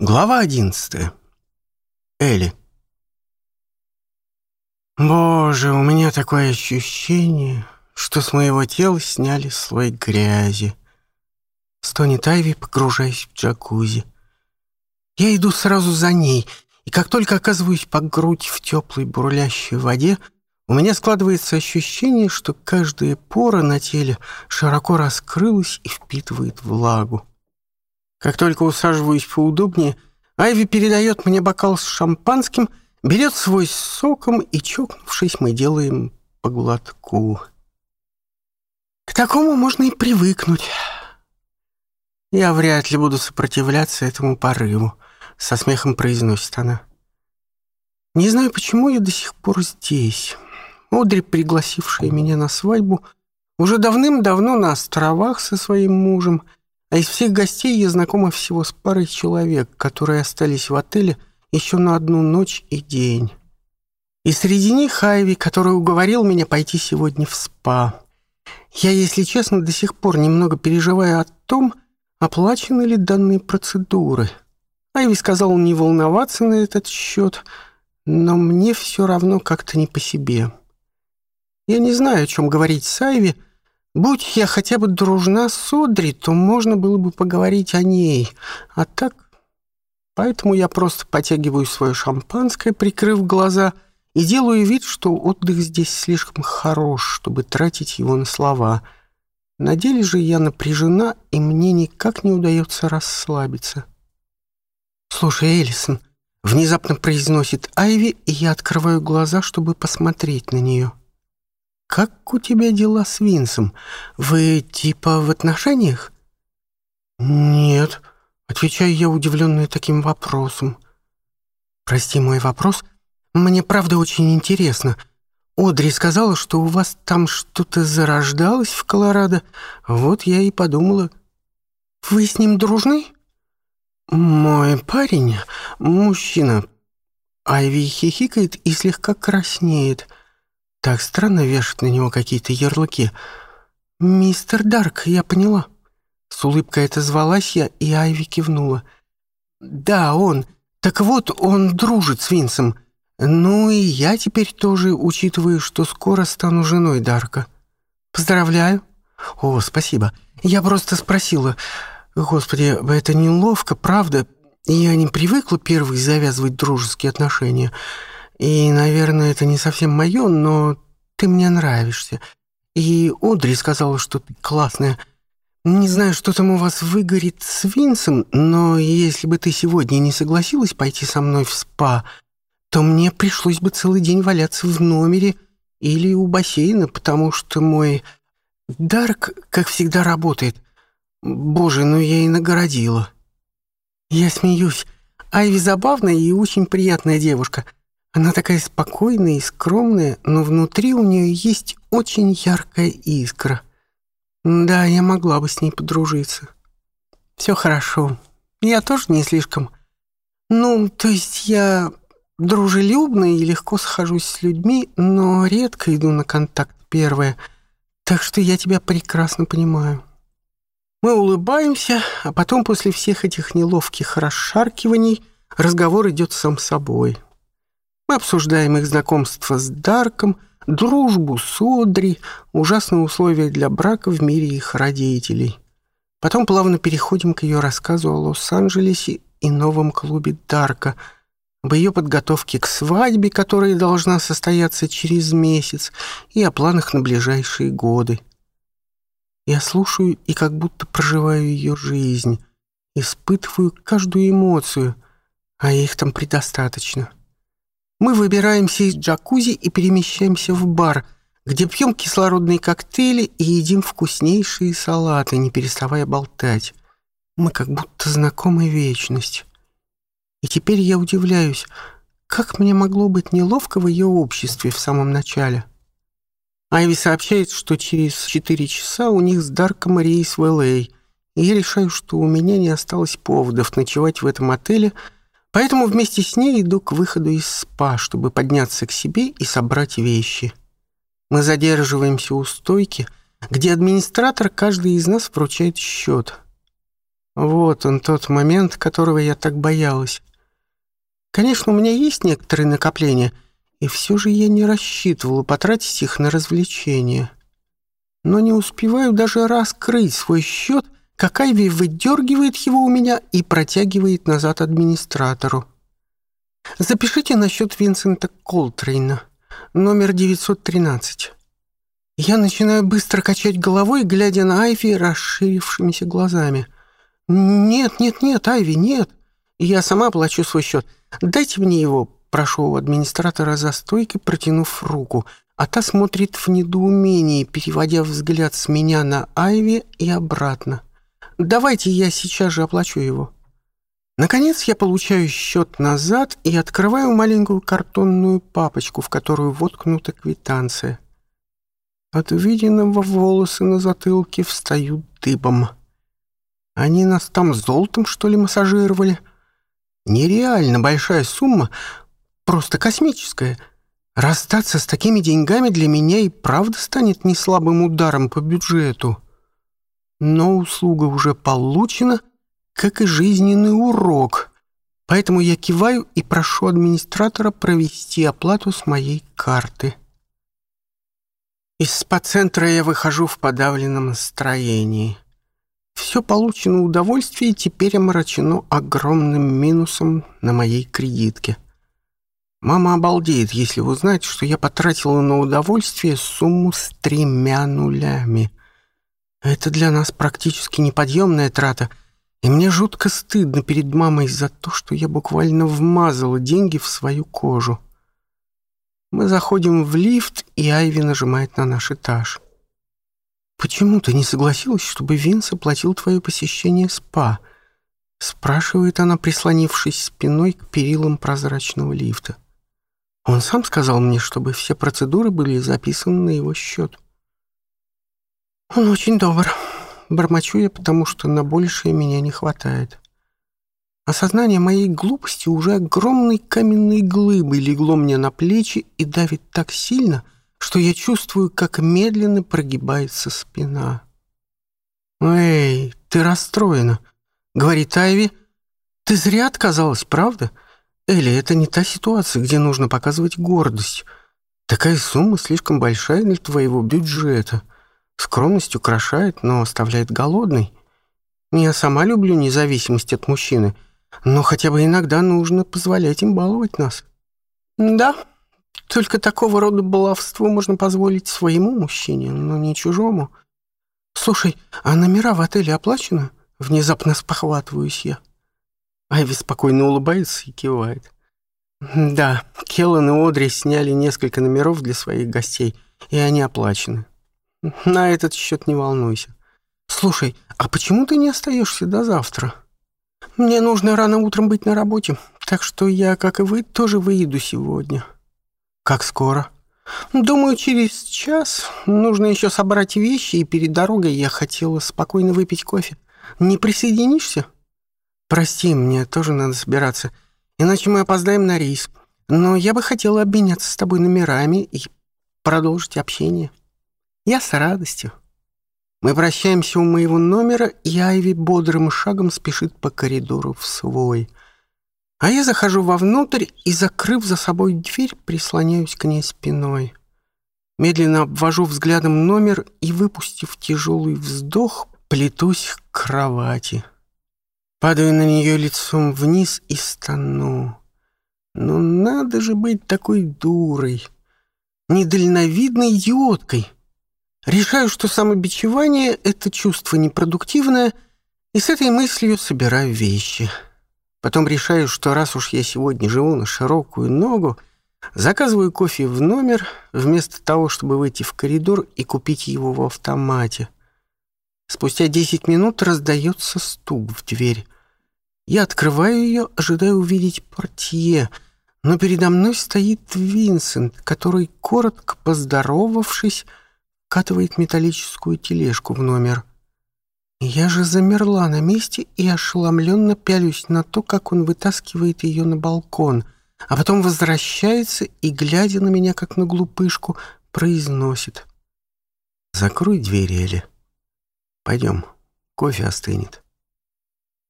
Глава одиннадцатая. Элли. Боже, у меня такое ощущение, что с моего тела сняли слой грязи. Стонет Айви, погружаясь в джакузи. Я иду сразу за ней, и как только оказываюсь по грудь в теплой бурлящей воде, у меня складывается ощущение, что каждая пора на теле широко раскрылась и впитывает влагу. Как только усаживаюсь поудобнее, Айви передает мне бокал с шампанским, берет свой с соком, и, чокнувшись, мы делаем по глотку. К такому можно и привыкнуть. Я вряд ли буду сопротивляться этому порыву, со смехом произносит она. Не знаю, почему я до сих пор здесь. Одри, пригласившая меня на свадьбу, уже давным-давно на островах со своим мужем — а из всех гостей я знакома всего с парой человек, которые остались в отеле еще на одну ночь и день. И среди них Хайви, который уговорил меня пойти сегодня в спа. Я, если честно, до сих пор немного переживаю о том, оплачены ли данные процедуры. Айви сказал не волноваться на этот счет, но мне все равно как-то не по себе. Я не знаю, о чем говорить с Айви, — Будь я хотя бы дружна с Одри, то можно было бы поговорить о ней. А так... Поэтому я просто потягиваю свое шампанское, прикрыв глаза, и делаю вид, что отдых здесь слишком хорош, чтобы тратить его на слова. На деле же я напряжена, и мне никак не удается расслабиться. «Слушай, Эллисон, — внезапно произносит Айви, и я открываю глаза, чтобы посмотреть на нее как у тебя дела с Винсом? Вы типа в отношениях?» «Нет», — отвечаю я, удивленная таким вопросом. «Прости мой вопрос. Мне правда очень интересно. Одри сказала, что у вас там что-то зарождалось в Колорадо. Вот я и подумала. Вы с ним дружны?» «Мой парень — мужчина». Айви хихикает и слегка краснеет — так странно вешать на него какие-то ярлыки. «Мистер Дарк, я поняла». С улыбкой это звалась я, и Айви кивнула. «Да, он. Так вот, он дружит с Винсом. Ну и я теперь тоже учитываю, что скоро стану женой Дарка. Поздравляю». «О, спасибо. Я просто спросила. Господи, это неловко, правда? Я не привыкла первых завязывать дружеские отношения. И, наверное, это не совсем мое, но ты мне нравишься. И Одри сказала, что ты классная. Не знаю, что там у вас выгорит с Винсом, но если бы ты сегодня не согласилась пойти со мной в спа, то мне пришлось бы целый день валяться в номере или у бассейна, потому что мой Дарк, как всегда, работает. Боже, ну я и нагородила. Я смеюсь. Айви забавная и очень приятная девушка — она такая спокойная и скромная, но внутри у нее есть очень яркая искра. Да, я могла бы с ней подружиться. Все хорошо. Я тоже не слишком... Ну, то есть я дружелюбная и легко схожусь с людьми, но редко иду на контакт первое. Так что я тебя прекрасно понимаю. Мы улыбаемся, а потом после всех этих неловких расшаркиваний разговор идет сам собой. Мы обсуждаем их знакомство с Дарком, дружбу с Одри, ужасные условия для брака в мире их родителей. Потом плавно переходим к ее рассказу о Лос-Анджелесе и новом клубе Дарка, об ее подготовке к свадьбе, которая должна состояться через месяц, и о планах на ближайшие годы. Я слушаю и как будто проживаю ее жизнь, испытываю каждую эмоцию, а их там предостаточно. Мы выбираемся из джакузи и перемещаемся в бар, где пьем кислородные коктейли и едим вкуснейшие салаты, не переставая болтать. Мы как будто знакомы вечность. И теперь я удивляюсь, как мне могло быть неловко в ее обществе в самом начале. Айви сообщает, что через 4 часа у них с Дарком рейс в Л.А., и я решаю, что у меня не осталось поводов ночевать в этом отеле – Поэтому вместе с ней иду к выходу из спа, чтобы подняться к себе и собрать вещи. Мы задерживаемся у стойки, где администратор каждый из нас вручает счет. Вот он тот момент, которого я так боялась. Конечно, у меня есть некоторые накопления, и все же я не рассчитывала потратить их на развлечения. Но не успеваю даже раскрыть свой счет — Какави выдергивает его у меня и протягивает назад администратору. Запишите насчет Винсента Колтрейна, номер 913. Я начинаю быстро качать головой, глядя на Айви расширившимися глазами. «Нет, нет, нет, Айви, нет. Я сама плачу свой счет. Дайте мне его», — прошу у администратора за стойкой, протянув руку. А та смотрит в недоумении, переводя взгляд с меня на Айви и обратно. Давайте я сейчас же оплачу его. Наконец я получаю счет назад и открываю маленькую картонную папочку, в которую воткнута квитанция. От увиденного волосы на затылке встают дыбом. Они нас там золотом, что ли, массажировали? Нереально большая сумма, просто космическая. Расстаться с такими деньгами для меня и правда станет неслабым ударом по бюджету но услуга уже получена, как и жизненный урок. Поэтому я киваю и прошу администратора провести оплату с моей карты. Из спа-центра я выхожу в подавленном настроении. Все получено удовольствие теперь омрачено огромным минусом на моей кредитке. Мама обалдеет, если узнает, что я потратила на удовольствие сумму с тремя нулями — это для нас практически неподъемная трата, и мне жутко стыдно перед мамой за то, что я буквально вмазала деньги в свою кожу. Мы заходим в лифт, и Айви нажимает на наш этаж. «Почему ты не согласилась, чтобы Винс оплатил твое посещение спа?» — спрашивает она, прислонившись спиной к перилам прозрачного лифта. Он сам сказал мне, чтобы все процедуры были записаны на его счет. Он очень добр. Бормочу я, потому что на большее меня не хватает. Осознание моей глупости уже огромной каменной глыбой легло мне на плечи и давит так сильно, что я чувствую, как медленно прогибается спина. «Эй, ты расстроена», — говорит Айви. «Ты зря отказалась, правда? Элли, это не та ситуация, где нужно показывать гордость. Такая сумма слишком большая для твоего бюджета». Скромность украшает, но оставляет голодной. Я сама люблю независимость от мужчины, но хотя бы иногда нужно позволять им баловать нас. Да, только такого рода баловство можно позволить своему мужчине, но не чужому. Слушай, а номера в отеле оплачены? Внезапно спохватываюсь я. Айви спокойно улыбается и кивает. Да, Келлан и Одри сняли несколько номеров для своих гостей, и они оплачены. На этот счет не волнуйся. Слушай, а почему ты не остаешься до завтра? Мне нужно рано утром быть на работе, так что я, как и вы, тоже выйду сегодня. Как скоро? Думаю, через час. Нужно еще собрать вещи, и перед дорогой я хотела спокойно выпить кофе. Не присоединишься? Прости, мне тоже надо собираться, иначе мы опоздаем на рейс. Но я бы хотела обменяться с тобой номерами и продолжить общение. Я с радостью. Мы прощаемся у моего номера, и Айви бодрым шагом спешит по коридору в свой. А я захожу вовнутрь и, закрыв за собой дверь, прислоняюсь к ней спиной. Медленно обвожу взглядом номер и, выпустив тяжелый вздох, плетусь к кровати. Падаю на нее лицом вниз и стану. Но надо же быть такой дурой, недальновидной идиоткой — Решаю, что самобичевание — это чувство непродуктивное, и с этой мыслью собираю вещи. Потом решаю, что раз уж я сегодня живу на широкую ногу, заказываю кофе в номер, вместо того, чтобы выйти в коридор и купить его в автомате. Спустя 10 минут раздается стук в дверь. Я открываю ее, ожидая увидеть портье — но передо мной стоит Винсент, который, коротко поздоровавшись, катывает металлическую тележку в номер. Я же замерла на месте и ошеломленно пялюсь на то, как он вытаскивает ее на балкон, а потом возвращается и, глядя на меня как на глупышку, произносит. «Закрой дверь, Эли. Пойдем, кофе остынет».